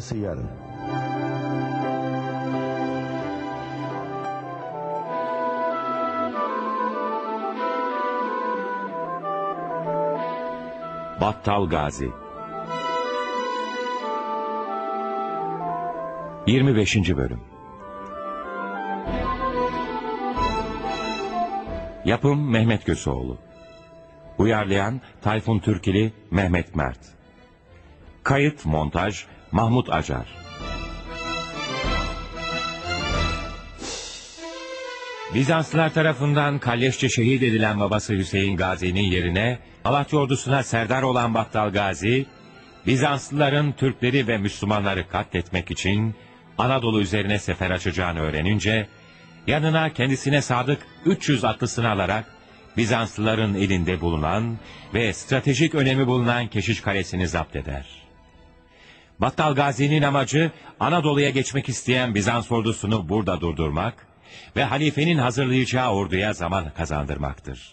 Sonrası yarın. Battal Gazi 25. Bölüm Yapım Mehmet Köseoğlu Uyarlayan Tayfun Türkili Mehmet Mert Kayıt Montaj Mahmut Acar Bizanslılar tarafından kalleşçe şehit edilen babası Hüseyin Gazi'nin yerine Malatya ordusuna serdar olan Battal Gazi, Bizanslıların Türkleri ve Müslümanları katletmek için Anadolu üzerine sefer açacağını öğrenince, yanına kendisine sadık 300 atlısını alarak Bizanslıların elinde bulunan ve stratejik önemi bulunan Keşiş Kalesi'ni zapt eder. Battal Gazi'nin amacı Anadolu'ya geçmek isteyen Bizans ordusunu burada durdurmak ve halifenin hazırlayacağı orduya zaman kazandırmaktır.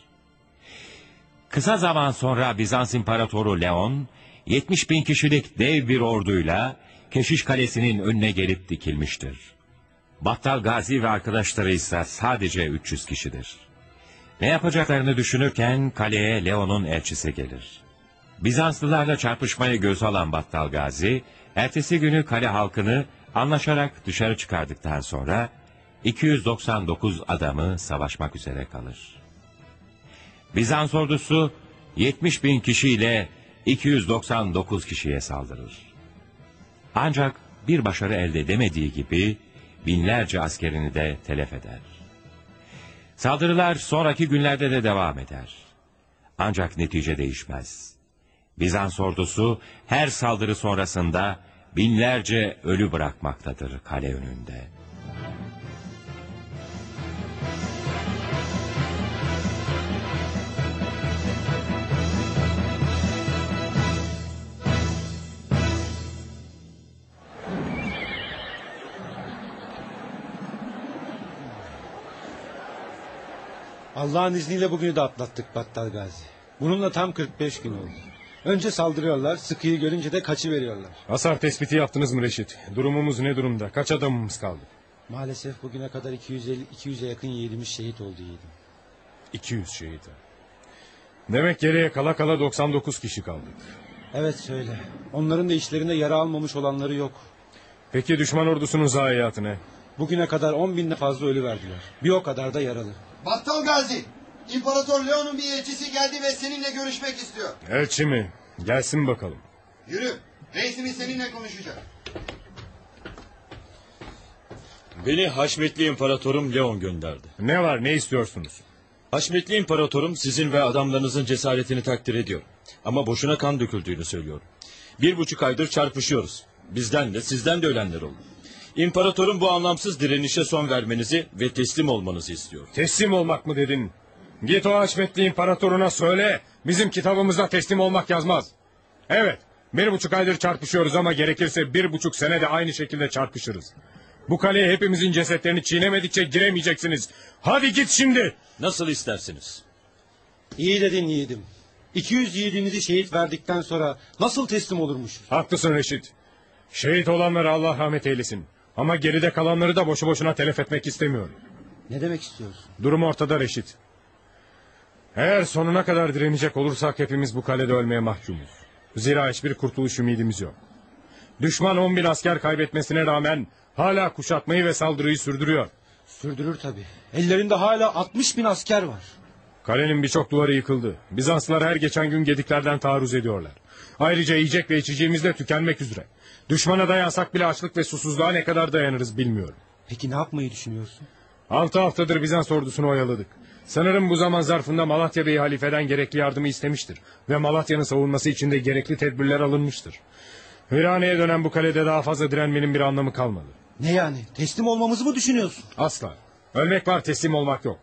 Kısa zaman sonra Bizans İmparatoru Leon, 70 bin kişilik dev bir orduyla Keşiş Kalesi'nin önüne gelip dikilmiştir. Battal Gazi ve arkadaşları ise sadece 300 kişidir. Ne yapacaklarını düşünürken kaleye Leon'un elçisi gelir. Bizanslılarla çarpışmayı göz alan Battal Gazi, ertesi günü kale halkını anlaşarak dışarı çıkardıktan sonra 299 adamı savaşmak üzere kalır. Bizans ordusu 70 bin kişiyle 299 kişiye saldırır. Ancak bir başarı elde edemediği gibi binlerce askerini de telef eder. Saldırılar sonraki günlerde de devam eder. Ancak netice değişmez. Bizans ordusu her saldırı sonrasında binlerce ölü bırakmaktadır kale önünde. Allah'ın izniyle bugünü de atlattık Battal Gazi. Bununla tam 45 gün oldu. Önce saldırıyorlar, sıkıyı görünce de kaçı veriyorlar. Hasar tespiti yaptınız mı Reşit? Durumumuz ne durumda? Kaç adamımız kaldı? Maalesef bugüne kadar 250 200'e yakın yiğidimiz şehit oldu yiğidim. 200 şehit. Demek geriye kala kala 99 kişi kaldık. Evet söyle. Onların da işlerinde yara almamış olanları yok. Peki düşman ordusunun zayiatı ne? Bugüne kadar 10 binden fazla ölü verdiler. Bir o kadar da yaralı. Battal Gazi, İmparator Leon'un bir elçisi geldi ve seninle görüşmek istiyor. Elçi mi? Gelsin bakalım. Yürü, reisimiz seninle konuşacak. Beni Haşmetli İmparatorum Leon gönderdi. Ne var ne istiyorsunuz? Haşmetli İmparatorum sizin ve adamlarınızın cesaretini takdir ediyor. Ama boşuna kan döküldüğünü söylüyor. Bir buçuk aydır çarpışıyoruz. Bizden de sizden de ölenler oldu. İmparatorum bu anlamsız direnişe son vermenizi ve teslim olmanızı istiyor. Teslim olmak mı dedin? Git o Haşmetli İmparatoruna söyle. Bizim kitabımızda teslim olmak yazmaz. Evet bir buçuk aydır çarpışıyoruz ama gerekirse bir buçuk sene de aynı şekilde çarpışırız. Bu kaleye hepimizin cesetlerini çiğnemedikçe giremeyeceksiniz. Hadi git şimdi. Nasıl istersiniz? İyi dedin yiğidim. 200 yiğidinizi şehit verdikten sonra nasıl teslim olurmuş? Haklısın Reşit. Şehit olanları Allah rahmet eylesin. Ama geride kalanları da boşu boşuna telef etmek istemiyorum. Ne demek istiyorsun? Durum ortada Reşit. Eğer sonuna kadar direnecek olursak hepimiz bu kalede ölmeye mahkumuz. Zira hiçbir kurtuluş ümidimiz yok. Düşman on bin asker kaybetmesine rağmen hala kuşatmayı ve saldırıyı sürdürüyor. Sürdürür tabii. Ellerinde hala 60 bin asker var. Kalenin birçok duvarı yıkıldı. Bizanslılar her geçen gün gediklerden taarruz ediyorlar. Ayrıca yiyecek ve içeceğimiz de tükenmek üzere. Düşmana dayansak bile açlık ve susuzluğa ne kadar dayanırız bilmiyorum. Peki ne yapmayı düşünüyorsun? Altı haftadır Bizans ordusunu oyaladık. Sanırım bu zaman zarfında Malatya Bey halifeden gerekli yardımı istemiştir. Ve Malatya'nın savunması için de gerekli tedbirler alınmıştır. Virane'ye dönen bu kalede daha fazla direnmenin bir anlamı kalmadı. Ne yani? Teslim olmamızı mı düşünüyorsun? Asla. Ölmek var teslim olmak yok.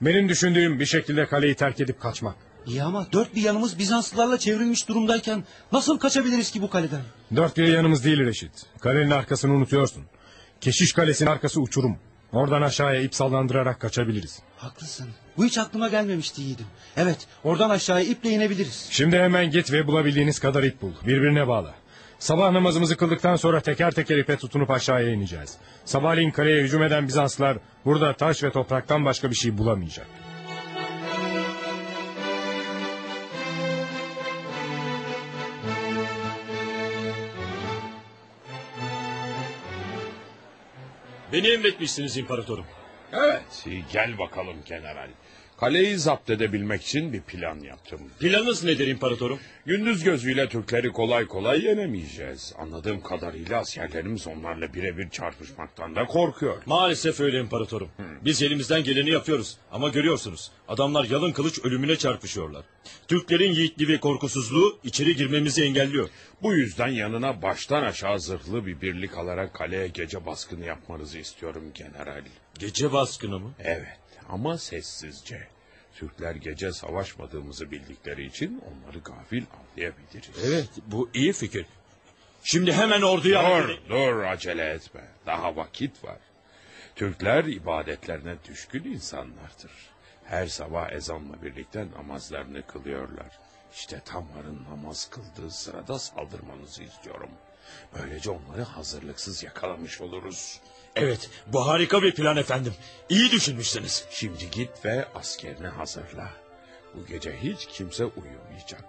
Benim düşündüğüm bir şekilde kaleyi terk edip kaçmak. İyi ama dört bir yanımız Bizanslılarla çevrilmiş durumdayken nasıl kaçabiliriz ki bu kaleden? Dört bir yanımız değil Reşit. Kalenin arkasını unutuyorsun. Keşiş kalesinin arkası uçurum. Oradan aşağıya ip sallandırarak kaçabiliriz. Haklısın. Bu hiç aklıma gelmemişti yiğidim. Evet oradan aşağıya iple inebiliriz. Şimdi hemen git ve bulabildiğiniz kadar ip bul. Birbirine bağla. Sabah namazımızı kıldıktan sonra teker teker ipe tutunup aşağıya ineceğiz. Sabahleyin kaleye hücum eden Bizanslar burada taş ve topraktan başka bir şey bulamayacak. Beni emretmişsiniz imparatorum. Evet, gel bakalım general. Kaleyi zapt edebilmek için bir plan yaptım. Planınız nedir imparatorum? Gündüz gözüyle Türkleri kolay kolay yenemeyeceğiz. Anladığım kadarıyla askerlerimiz onlarla birebir çarpışmaktan da korkuyor. Maalesef öyle imparatorum. Biz elimizden geleni yapıyoruz. Ama görüyorsunuz adamlar yalın kılıç ölümüne çarpışıyorlar. Türklerin yiğitliği ve korkusuzluğu içeri girmemizi engelliyor. Bu yüzden yanına baştan aşağı zırhlı bir birlik alarak kaleye gece baskını yapmanızı istiyorum general. Gece baskını mı? Evet ama sessizce. Türkler gece savaşmadığımızı bildikleri için onları gafil avlayabiliriz. Evet bu iyi fikir. Şimdi hemen orduya... Dur, dur acele etme. Daha vakit var. Türkler ibadetlerine düşkün insanlardır. Her sabah ezanla birlikte namazlarını kılıyorlar. İşte tamların namaz kıldığı sırada saldırmanızı istiyorum. Böylece onları hazırlıksız yakalamış oluruz. Evet bu harika bir plan efendim. İyi düşünmüşsünüz. Şimdi git ve askerini hazırla. Bu gece hiç kimse uyumayacak.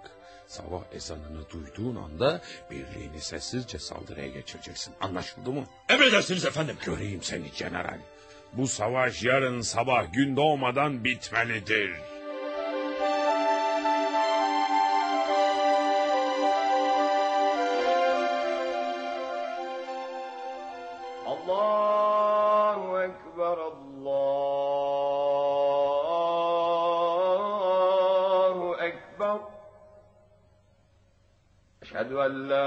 Sabah ezanını duyduğun anda birliğini sessizce saldırıya geçireceksin. Anlaşıldı mı? Emredersiniz efendim. Göreyim seni general. Bu savaş yarın sabah gün doğmadan bitmelidir.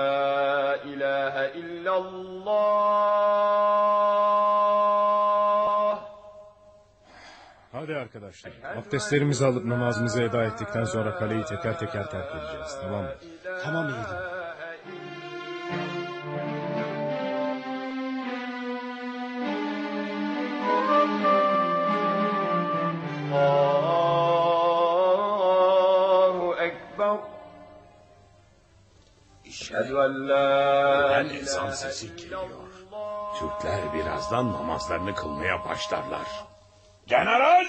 La ilahe illallah. Hadi arkadaşlar. Abdestlerimizi alıp namazımızı eda ettikten sonra kaleyi teker teker terk edeceğiz. Tamam mı? Tamam yiğidim. Allahu Eşhedü en la Ben ezan sesi geliyor. Türkler birazdan namazlarını kılmaya başlarlar. General!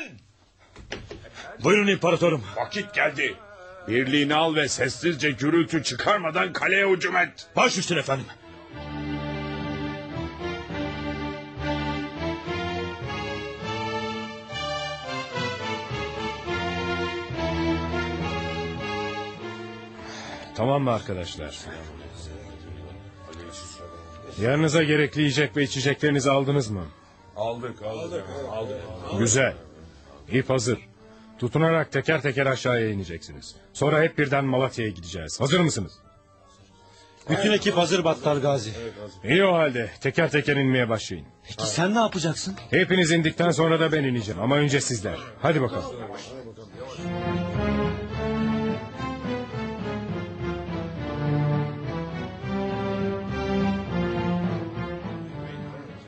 Buyurun imparatorum. Vakit geldi. Birliğini al ve sessizce gürültü çıkarmadan kaleye hücum et. Baş üstüne efendim. Tamam mı arkadaşlar? Yanınıza gerekli yiyecek ve içeceklerinizi aldınız mı? Aldık, aldık, aldık. Güzel. İp hazır. Tutunarak teker teker aşağıya ineceksiniz. Sonra hep birden Malatya'ya gideceğiz. Hazır mısınız? Bütün ekip hazır Battal Gazi. İyi o halde. Teker teker inmeye başlayın. Peki sen ne yapacaksın? Hepiniz indikten sonra da ben ineceğim. Ama önce sizler. Hadi bakalım.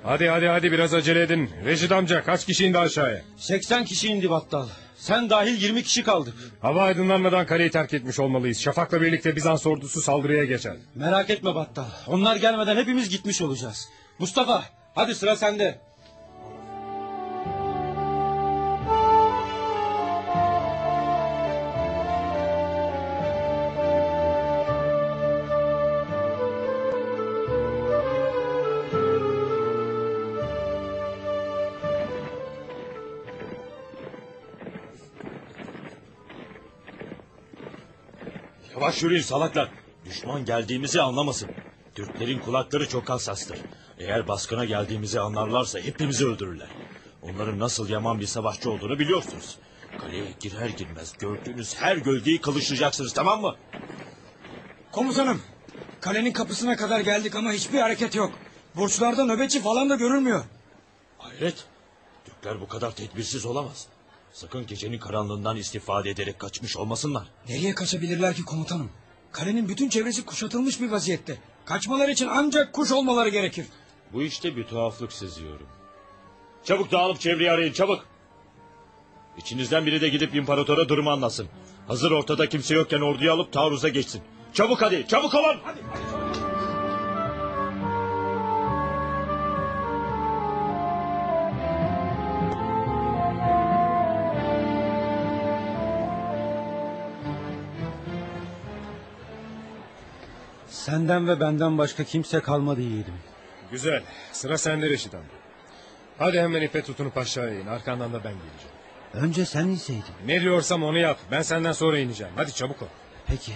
Hadi hadi hadi biraz acele edin. Reşit amca kaç kişi indi aşağıya? 80 kişi indi Battal. Sen dahil 20 kişi kaldık. Hava aydınlanmadan kaleyi terk etmiş olmalıyız. Şafak'la birlikte Bizans ordusu saldırıya geçer. Merak etme Battal. Onlar gelmeden hepimiz gitmiş olacağız. Mustafa hadi sıra sende. Yavaş yürüyün salaklar. Düşman geldiğimizi anlamasın. Türklerin kulakları çok hassastır. Eğer baskına geldiğimizi anlarlarsa hepimizi öldürürler. Onların nasıl yaman bir savaşçı olduğunu biliyorsunuz. Kaleye girer girmez gördüğünüz her gölgeyi kılıçlayacaksınız tamam mı? Komutanım, kalenin kapısına kadar geldik ama hiçbir hareket yok. Burçlarda nöbetçi falan da görülmüyor. Hayret. Türkler bu kadar tedbirsiz olamaz. Sakın gecenin karanlığından istifade ederek kaçmış olmasınlar. Nereye kaçabilirler ki komutanım? Kalenin bütün çevresi kuşatılmış bir vaziyette. Kaçmaları için ancak kuş olmaları gerekir. Bu işte bir tuhaflık seziyorum. Çabuk dağılıp çevreyi arayın çabuk. İçinizden biri de gidip imparatora durumu anlasın. Hazır ortada kimse yokken orduyu alıp taarruza geçsin. Çabuk hadi çabuk olun. Senden ve benden başka kimse kalmadı yiğidim. Güzel. Sıra sende Reşit amca. Hadi hemen ipe tutunup aşağı in. Arkandan da ben geleceğim. Önce sen inseydin. Ne diyorsam onu yap. Ben senden sonra ineceğim. Hadi çabuk ol. Peki.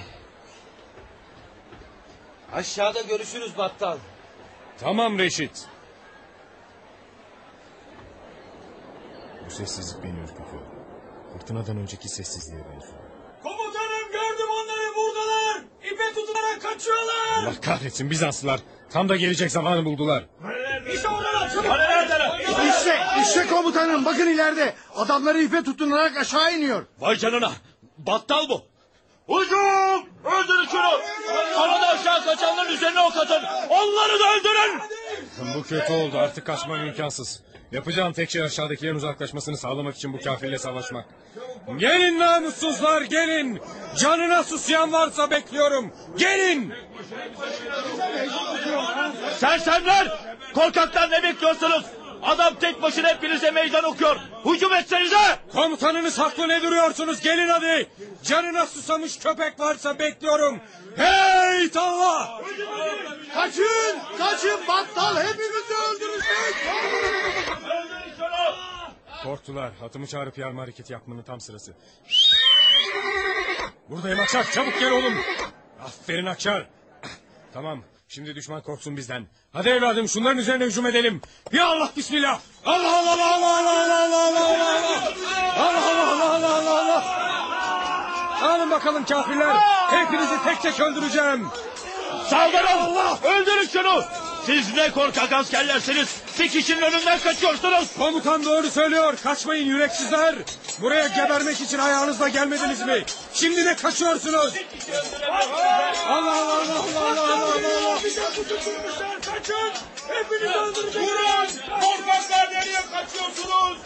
Aşağıda görüşürüz battal. Tamam Reşit. Bu sessizlik beni ürkütüyor. Fırtınadan önceki sessizliğe benziyor. Komutanım gördüm onları buradalar. İpe tutunarak kaçıyorlar. Allah kahretsin Bizanslılar. Tam da gelecek zamanı buldular. İşte oradalar. Çabuk. İşte, işte komutanım bakın ileride. Adamları ipe tutunarak aşağı iniyor. Vay canına. Battal bu. Hücum! Öldürün şunu! Sonra da aşağı kaçanların üzerine ok atın. Onları da öldürün! Bu kötü oldu. Artık kaçmam imkansız. Yapacağım tek şey aşağıdakilerin uzaklaşmasını sağlamak için bu kafirle savaşmak. Gelin namussuzlar gelin. Canına susayan varsa bekliyorum. Gelin. Sersemler! Korkaklar ne bekliyorsunuz? Adam tek başına hepinize meydan okuyor. Hücum etsenize! Komutanınız haklı ne duruyorsunuz? Gelin hadi. Canına susamış köpek varsa bekliyorum. Hey Allah! Kaçın, kaçın battal hepimizi öldürecek. Korktular. Atımı çağırıp yarma hareketi yapmanın tam sırası. Buradayım Akşar. Çabuk gel oğlum. Aferin Akşar. Tamam. Şimdi düşman korksun bizden. Hadi evladım şunların üzerine hücum edelim. Ya Allah bismillah. Allah Allah Allah Allah Allah Allah Allah Allah Allah Allah Allah Allah Allah Alın bakalım kafirler. Hepinizi tek tek öldüreceğim. Saldırın! Öldürün şunu! Siz ne korkak askerlersiniz. Bir kişinin önünden kaçıyorsunuz. Komutan doğru söylüyor. Kaçmayın yüreksizler. Buraya gebermek için ayağınızla gelmediniz mi? Şimdi ne kaçıyorsunuz? Allah Allah Allah Allah Allah Allah Allah. Kaçın. Hepinizi öldüreceğim. Korkaklar nereye kaçıyorsunuz?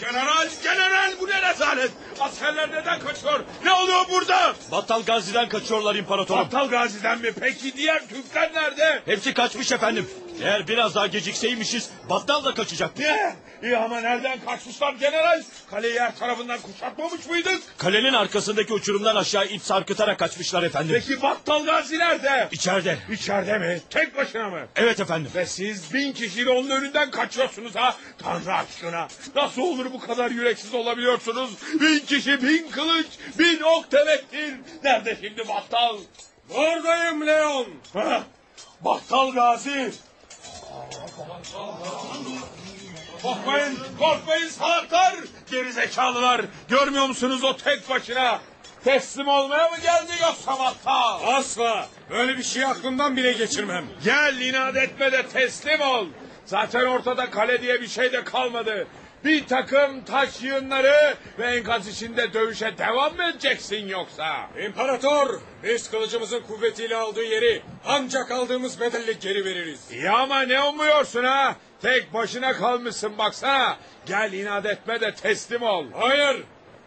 General, general bu ne rezalet? Askerler neden kaçıyor? Ne oluyor burada? Battal Gazi'den kaçıyorlar imparatorum. Aptal Gazi'den mi? Peki diğer Türkler nerede? Hepsi kaçmış efendim. Eğer biraz daha gecikseymişiz Battal da kaçacaktı. Ne? İyi ama nereden kaçmışlar general? Kaleyi her tarafından kuşatmamış mıydık? Kalenin arkasındaki uçurumdan aşağı ip sarkıtarak kaçmışlar efendim. Peki Battal Gazi nerede? İçeride. İçeride mi? Tek başına mı? Evet efendim. Ve siz bin kişiyle onun önünden kaçıyorsunuz ha? Tanrı aşkına. Nasıl olur bu kadar yüreksiz olabiliyorsunuz? Bin kişi, bin kılıç, bin ok demektir. Nerede şimdi Battal? Buradayım Leon. Ha? Battal Gazi. Korkmayın, korkmayın salaklar. Gerizekalılar. Görmüyor musunuz o tek başına? Teslim olmaya mı geldi yoksa Battal? Asla. Böyle bir şey aklımdan bile geçirmem. Gel inat etme de teslim ol. Zaten ortada kale diye bir şey de kalmadı. Bir takım taş yığınları ve enkaz içinde dövüşe devam mı edeceksin yoksa? İmparator, biz kılıcımızın kuvvetiyle aldığı yeri ancak aldığımız bedelle geri veririz. İyi ama ne umuyorsun ha? Tek başına kalmışsın baksana. Gel inat etme de teslim ol. Hayır,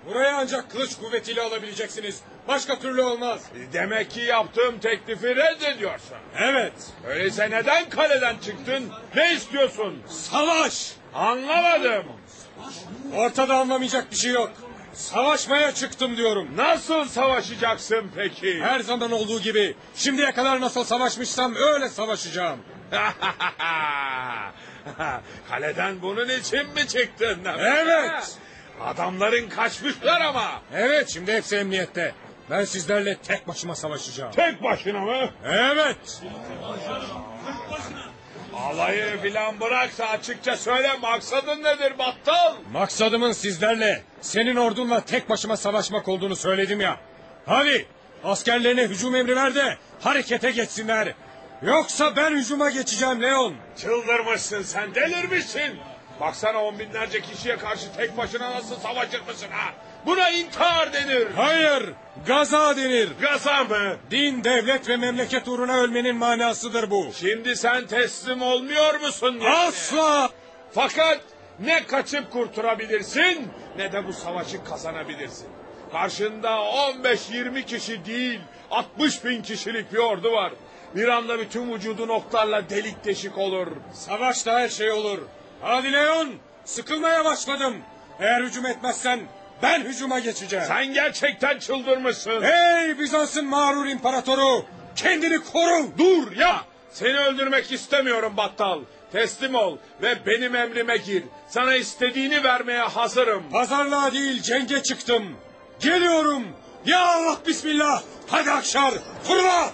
buraya ancak kılıç kuvvetiyle alabileceksiniz. Başka türlü olmaz. Demek ki yaptığım teklifi reddediyorsun. Evet, Öyleyse neden kaleden çıktın? Ne istiyorsun? savaş. Anlamadım. Ortada anlamayacak bir şey yok. Savaşmaya çıktım diyorum. Nasıl savaşacaksın peki? Her zaman olduğu gibi şimdiye kadar nasıl savaşmışsam öyle savaşacağım. Kaleden bunun için mi çıktın? Evet. Adamların kaçmışlar ama. Evet, şimdi hepsi emniyette. Ben sizlerle tek başıma savaşacağım. Tek başına mı? Evet. Alayı filan bıraksa açıkça söyle maksadın nedir battal? Maksadımın sizlerle, senin ordunla tek başıma savaşmak olduğunu söyledim ya. Hadi askerlerine hücum emri ver de harekete geçsinler. Yoksa ben hücuma geçeceğim Leon. Çıldırmışsın sen delirmişsin. Baksana on binlerce kişiye karşı tek başına nasıl savaşır mısın ha? Buna intihar denir. Hayır, gaza denir. Gaza mı? Din, devlet ve memleket uğruna ölmenin manasıdır bu. Şimdi sen teslim olmuyor musun? yani? Asla! Fakat ne kaçıp kurtulabilirsin ne de bu savaşı kazanabilirsin. Karşında 15-20 kişi değil 60 bin kişilik bir ordu var. Bir anda bütün vücudun oklarla delik deşik olur. Savaşta her şey olur. Hadi Leon, sıkılmaya başladım. Eğer hücum etmezsen Ben hücuma geçeceğim. Sen gerçekten çıldırmışsın. Hey Bizans'ın mağrur imparatoru! Kendini koru! Dur ya! Seni öldürmek istemiyorum battal. Teslim ol ve benim emrime gir. Sana istediğini vermeye hazırım. Pazarlığa değil cenge çıktım. Geliyorum. Ya Allah bismillah. Hadi Akşar fırla.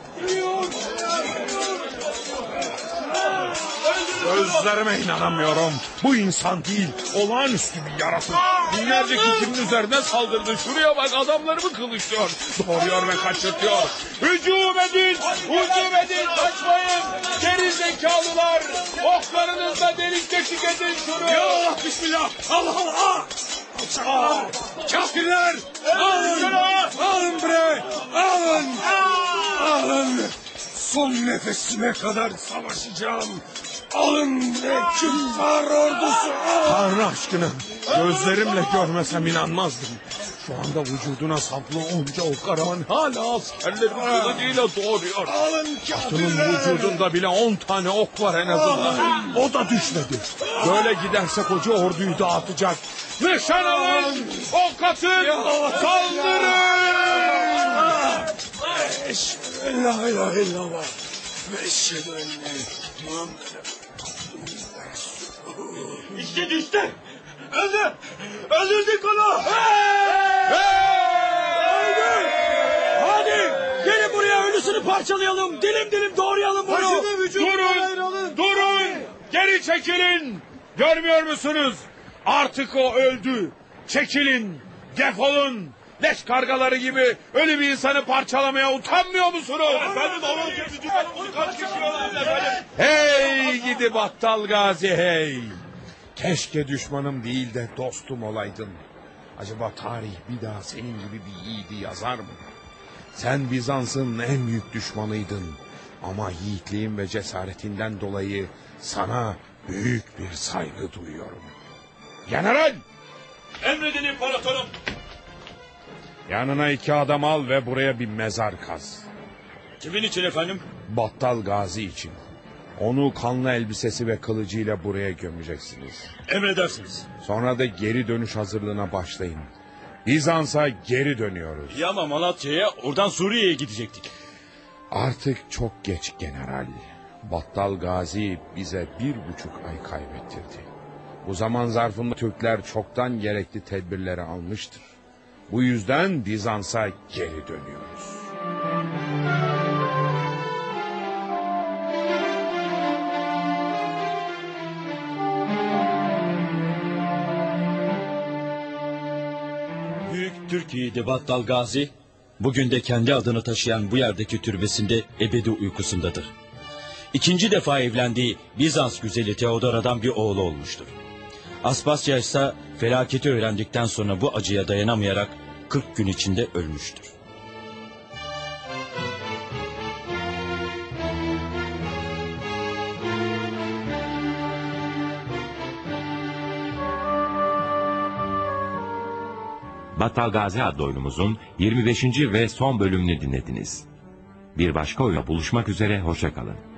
Gözlerime inanamıyorum. Bu insan değil, olağanüstü bir yaratık. Binlerce kişinin üzerine saldırdı. Şuraya bak adamlarımı kılıçlıyor. Doğruyor ve kaçırtıyor. Hücum edin! Hücum edin! Kaçmayın! Geri zekalılar! Oklarınızla delik deşik edin şunu! Ya Allah bismillah. Allah Allah. Alçaklar. Kafirler. Alın. Alın bre. Alın. Alın. Son nefesime kadar savaşacağım. Alın bre küffar ordusu. Tanrı aşkına gözlerimle görmesem inanmazdım. Şu anda vücuduna saplı onca ok araman hala askerlerin kılıcıyla doğruyor. Alın kafirler. vücudunda bile on tane ok var en azından. O da düşmedi. Böyle giderse koca orduyu dağıtacak. Nişan alın! Ok atın! Saldırın! Eşhedü la ilahe illallah. Ve eşhedü enne Muhammeden İşte düştü. Öldü. Öldürdük onu. Hadi gelin buraya ölüsünü parçalayalım. Dilim dilim doğrayalım bunu. Durun! Durun! Geri çekilin! Görmüyor musunuz? Artık o öldü. Çekilin! Defolun! Leş kargaları gibi ölü bir insanı parçalamaya utanmıyor musunuz? Efendim onun kaç kişi Hey gidi battal gazi hey! Keşke düşmanım değil de dostum olaydın. Acaba tarih bir daha senin gibi bir yiğidi yazar mı? Sen Bizans'ın en büyük düşmanıydın. Ama yiğitliğin ve cesaretinden dolayı sana büyük bir saygı duyuyorum. General! Emredin imparatorum. Yanına iki adam al ve buraya bir mezar kaz. Kimin için efendim? Battal Gazi için. Onu kanlı elbisesi ve kılıcıyla buraya gömeceksiniz. Emredersiniz. Sonra da geri dönüş hazırlığına başlayın. Bizans'a geri dönüyoruz. İyi ama Malatya'ya oradan Suriye'ye gidecektik. Artık çok geç general. Battal Gazi bize bir buçuk ay kaybettirdi. Bu zaman zarfında Türkler çoktan gerekli tedbirleri almıştır. Bu yüzden Bizans'a geri dönüyoruz. Büyük Türk yiğidi Battal Gazi bugün de kendi adını taşıyan bu yerdeki türbesinde ebedi uykusundadır. İkinci defa evlendiği Bizans güzeli Teodora'dan bir oğlu olmuştur. Aspasya ise felaketi öğrendikten sonra bu acıya dayanamayarak 40 gün içinde ölmüştür. Battal Gazi adlı oyunumuzun 25. ve son bölümünü dinlediniz. Bir başka oyuna buluşmak üzere, hoşçakalın.